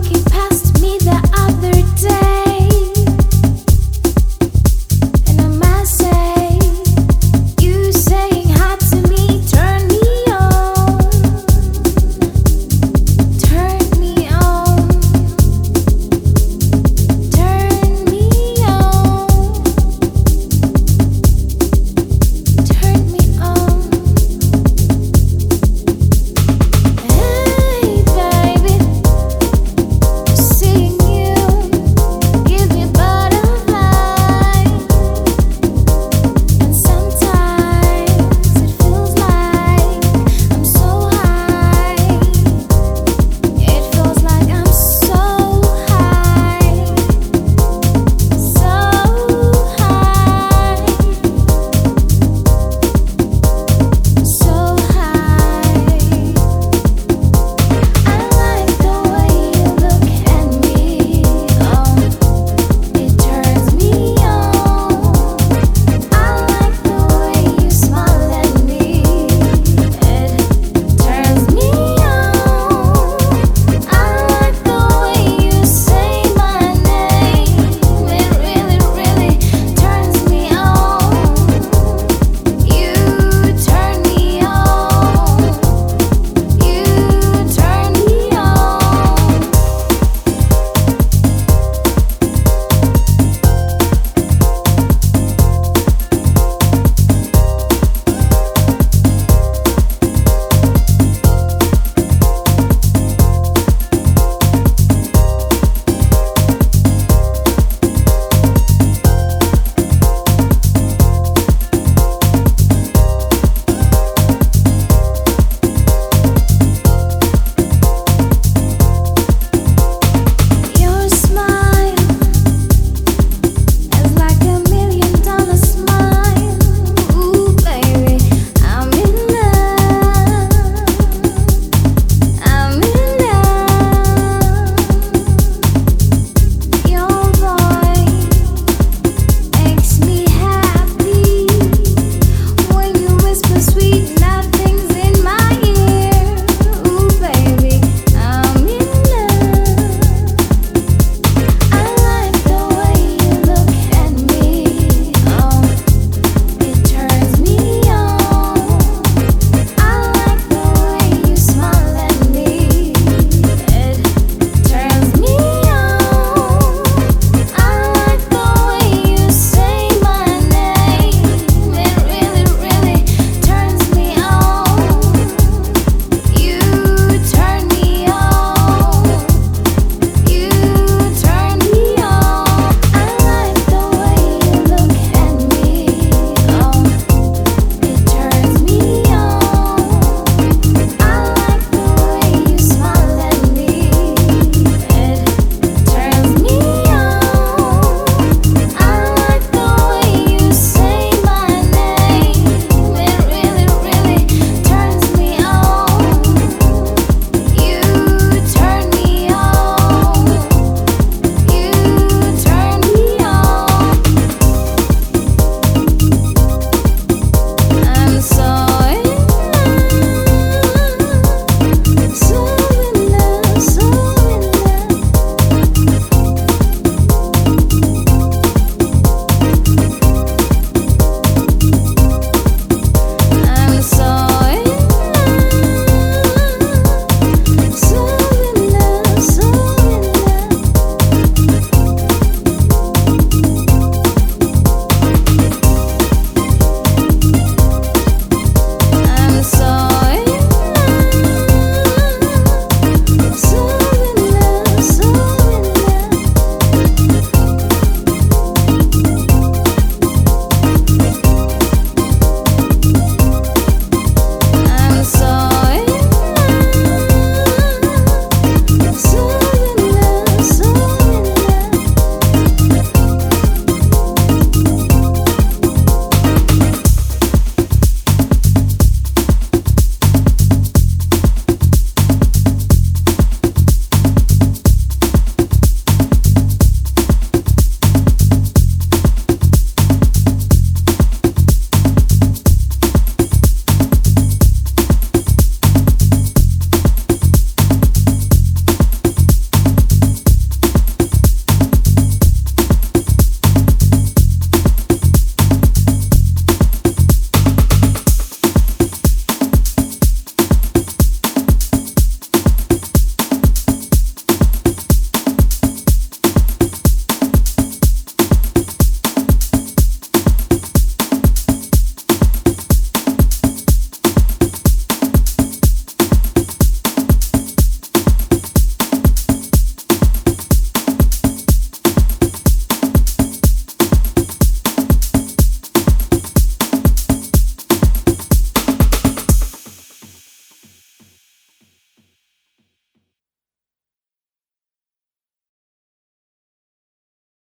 walking past.